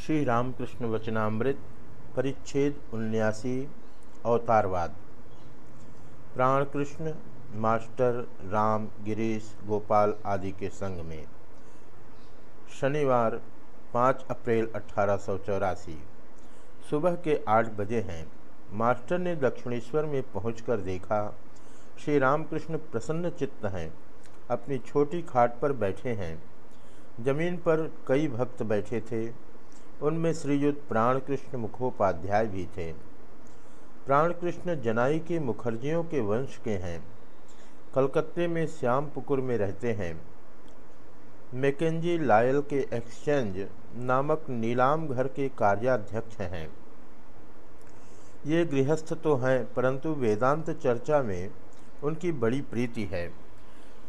श्री रामकृष्ण वचनामृत, परिच्छेद उन्यासी, अवतारवाद। प्राण कृष्ण मास्टर राम, गिरीश, गोपाल आदि के संग में। शनिवार 5 अप्रैल अठारह सौ चौरासी। सुबह के आठ बजे हैं। मास्टर ने दक्षिणेश्वर में पहुंचकर देखा श्री रामकृष्ण प्रसन्न चित्त हैं, अपनी छोटी खाट पर बैठे हैं। ज़मीन पर कई भक्त बैठे थे। उनमें श्रीयुक्त प्राणकृष्ण मुखोपाध्याय भी थे। प्राणकृष्ण जनाई के मुखर्जियों के वंश के हैं। कलकत्ते में श्यामपुकुर में रहते हैं। मैकेंजी लायल के एक्सचेंज नामक नीलाम घर के कार्याध्यक्ष हैं। ये गृहस्थ तो हैं, परंतु वेदांत चर्चा में उनकी बड़ी प्रीति है।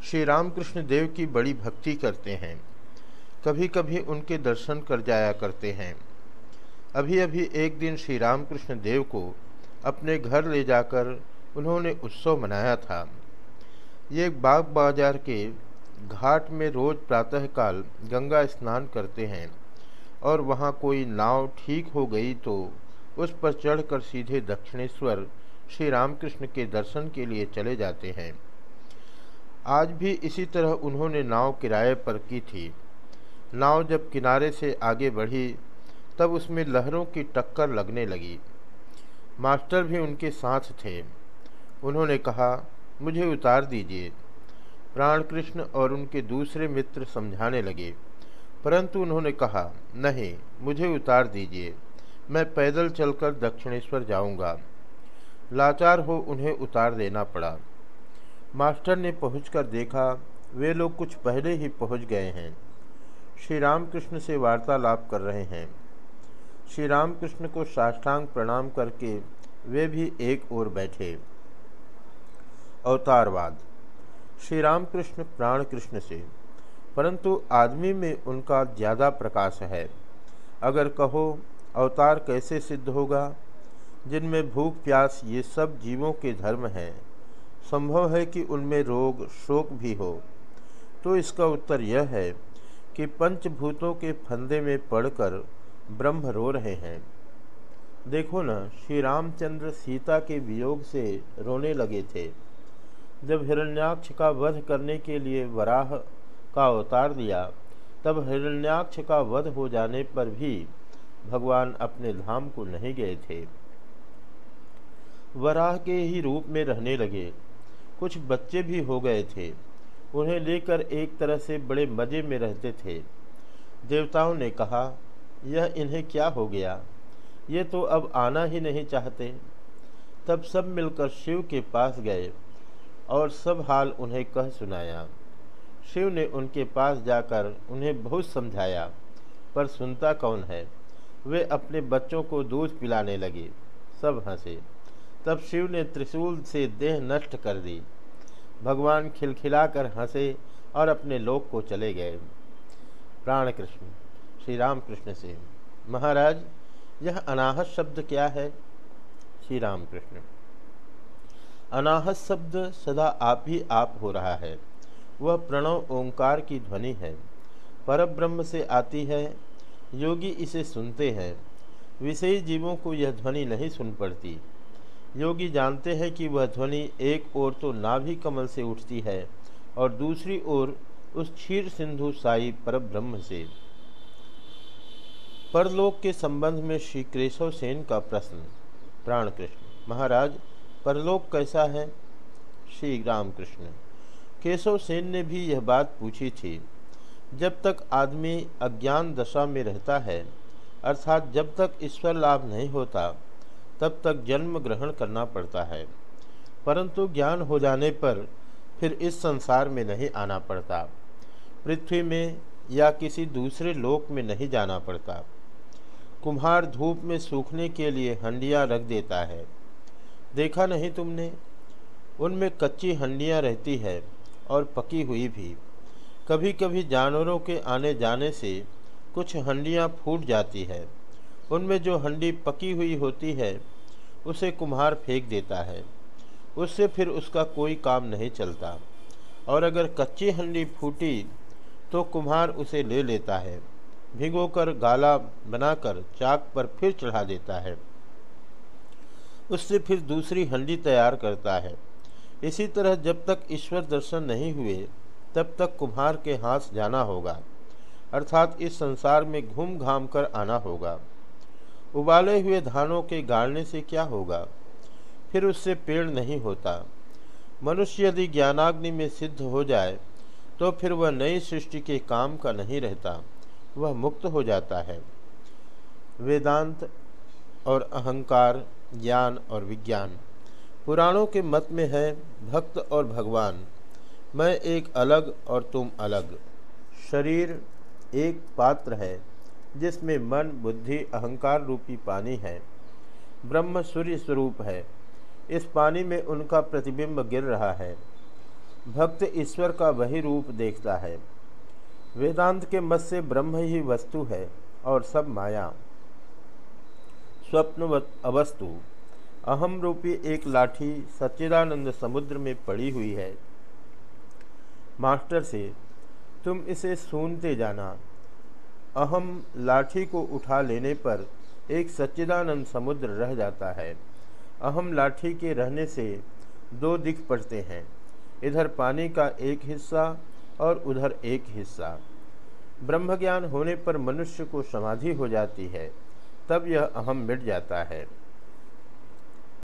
श्री रामकृष्ण देव की बड़ी भक्ति करते हैं। कभी कभी उनके दर्शन कर जाया करते हैं। अभी अभी एक दिन श्री रामकृष्ण देव को अपने घर ले जाकर उन्होंने उत्सव मनाया था। ये बाग बाज़ार के घाट में रोज प्रातःकाल गंगा स्नान करते हैं और वहाँ कोई नाव ठीक हो गई तो उस पर चढ़कर सीधे दक्षिणेश्वर श्री रामकृष्ण के दर्शन के लिए चले जाते हैं। आज भी इसी तरह उन्होंने नाव किराए पर की थी। नाव जब किनारे से आगे बढ़ी, तब उसमें लहरों की टक्कर लगने लगी। मास्टर भी उनके साथ थे। उन्होंने कहा, मुझे उतार दीजिए। प्राण कृष्ण और उनके दूसरे मित्र समझाने लगे। परंतु उन्होंने कहा, नहीं, मुझे उतार दीजिए। मैं पैदल चलकर दक्षिणेश्वर जाऊँगा। लाचार हो उन्हें उतार देना पड़ा। मास्टर ने पहुंचकर देखा, वे लोग कुछ पहले ही पहुँच गए हैं। श्री रामकृष्ण से वार्तालाप कर रहे हैं। श्री रामकृष्ण को साष्टांग प्रणाम करके वे भी एक ओर बैठे। अवतारवाद। श्री रामकृष्ण प्राण कृष्ण से, परंतु आदमी में उनका ज़्यादा प्रकाश है। अगर कहो, अवतार कैसे सिद्ध होगा? जिनमें भूख, प्यास, ये सब जीवों के धर्म हैं। संभव है कि उनमें रोग, शोक भी हो। तो इसका उत्तर यह है कि पंचभूतों के फंदे में पड़कर ब्रह्म रो रहे हैं। देखो न, श्री रामचंद्र सीता के वियोग से रोने लगे थे। जब हिरण्याक्ष का वध करने के लिए वराह का अवतार दिया, तब हिरण्याक्ष का वध हो जाने पर भी भगवान अपने धाम को नहीं गए थे। वराह के ही रूप में रहने लगे। कुछ बच्चे भी हो गए थे। उन्हें लेकर एक तरह से बड़े मज़े में रहते थे। देवताओं ने कहा, यह इन्हें क्या हो गया? ये तो अब आना ही नहीं चाहते। तब सब मिलकर शिव के पास गए और सब हाल उन्हें कह सुनाया। शिव ने उनके पास जाकर उन्हें बहुत समझाया, पर सुनता कौन है? वे अपने बच्चों को दूध पिलाने लगे। सब हंसे। तब शिव ने त्रिशूल से देह नष्ट कर दी। भगवान खिलखिलाकर हंसे और अपने लोक को चले गए। प्राण कृष्ण श्री राम कृष्ण से, महाराज, यह अनाहत शब्द क्या है? श्री राम कृष्ण अनाहत शब्द सदा आप ही आप हो रहा है। वह प्रणव ओंकार की ध्वनि है। परब्रह्म से आती है। योगी इसे सुनते हैं। विषयी जीवों को यह ध्वनि नहीं सुन पड़ती। योगी जानते हैं कि वह ध्वनि एक ओर तो नाभि कमल से उठती है और दूसरी ओर उस क्षीर सिंधु साई पर ब्रह्म से। परलोक के संबंध में श्री केशव सेन का प्रश्न प्राण कृष्ण महाराज, परलोक कैसा है? श्री रामकृष्ण। केशव सेन ने भी यह बात पूछी थी। जब तक आदमी अज्ञान दशा में रहता है, अर्थात जब तक ईश्वर लाभ नहीं होता तब तक जन्म ग्रहण करना पड़ता है। परंतु ज्ञान हो जाने पर फिर इस संसार में नहीं आना पड़ता। पृथ्वी में या किसी दूसरे लोक में नहीं जाना पड़ता। कुम्हार धूप में सूखने के लिए हंडियाँ रख देता है। देखा नहीं तुमने? उनमें कच्ची हंडियाँ रहती है और पकी हुई भी। कभी कभी जानवरों के आने जाने से कुछ हंडियाँ फूट जाती है। उनमें जो हंडी पकी हुई होती है उसे कुम्हार फेंक देता है। उससे फिर उसका कोई काम नहीं चलता। और अगर कच्ची हंडी फूटी तो कुम्हार उसे ले लेता है। भिगोकर गाला बनाकर चाक पर फिर चढ़ा देता है। उससे फिर दूसरी हंडी तैयार करता है। इसी तरह जब तक ईश्वर दर्शन नहीं हुए, तब तक कुम्हार के हाथ जाना होगा। अर्थात इस संसार में घूम घाम कर आना होगा। उबाले हुए धानों के गाड़ने से क्या होगा? फिर उससे पेड़ नहीं होता। मनुष्य यदि ज्ञानाग्नि में सिद्ध हो जाए तो फिर वह नई सृष्टि के काम का नहीं रहता, वह मुक्त हो जाता है। वेदांत और अहंकार, ज्ञान और विज्ञान। पुराणों के मत में है, भक्त और भगवान, मैं एक अलग और तुम अलग। शरीर एक पात्र है। जिसमें मन, बुद्धि, अहंकार रूपी पानी है। ब्रह्म सूर्य स्वरूप है। इस पानी में उनका प्रतिबिंब गिर रहा है। भक्त ईश्वर का वही रूप देखता है। वेदांत के मत से ब्रह्म ही वस्तु है और सब माया। स्वप्न अवस्तु। अहम रूपी एक लाठी सच्चिदानंद समुद्र में पड़ी हुई है। मास्टर से, तुम इसे सुनते जाना। अहम लाठी को उठा लेने पर एक सच्चिदानंद समुद्र रह जाता है। अहम लाठी के रहने से दो दिख पड़ते हैं। इधर पानी का एक हिस्सा और उधर एक हिस्सा। ब्रह्मज्ञान होने पर मनुष्य को समाधि हो जाती है, तब यह अहम मिट जाता है।